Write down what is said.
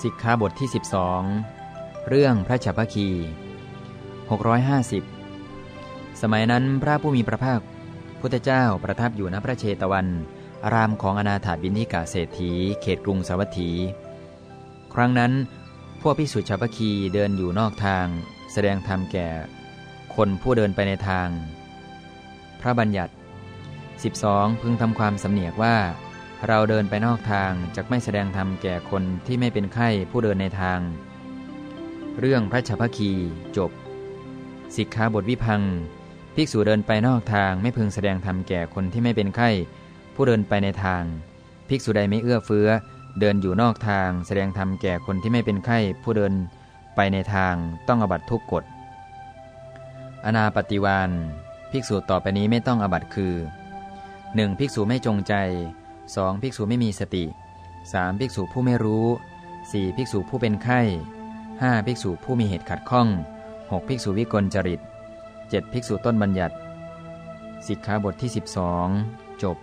สิกขาบทที่ 12 เรื่องพระฉัพพคี 650 สมัยนั้นพระผู้มีพระภาคพุทธเจ้าประทับอยู่ณพระเชตวัน อารามของอนาถาบินทิกาเศรษฐี เขตกรุงสาวัตถี ครั้งนั้น พวกพิสุฉัพพคีเดินอยู่นอกทาง แสดงธรรมแก่ คนผู้เดินไปในทาง พระบัญญัติ 12 พึงทำความสำเนียกว่า เราเดินไปนอกทางจะไม่แสดงธรรมแก่คนที่ไม่เป็นไข้ผู้เดินในทาง เรื่องพระชพคีจบ สิกขาบทวิพังภิกษุเดินไปนอกทางไม่พึงแสดงธรรมแก่คนที่ไม่เป็นไข้ ผู้เดินไปในทาง ภิกษุใดไม่เอื้อเฟื้อ เดินอยู่นอกทาง แสดงธรรมแก่คนที่ไม่เป็นไข้ผู้เดินไปในทางต้องอบัตทุกกฎ อนาปฏิวานภิกษุต่อไปนี้ไม่ต้องอบัตคือ 1. ภิกษุไม่จงใจ 2. ภิกษุไม่มีสติ 3. ภิกษุผู้ไม่รู้ 4. ภิกษุผู้เป็นไข้ 5. ภิกษุผู้มีเหตุขัดข้อง 6. ภิกษุวิกลจริต 7. ภิกษุต้นบัญญัติ สิกขาบทที่ 12 จบ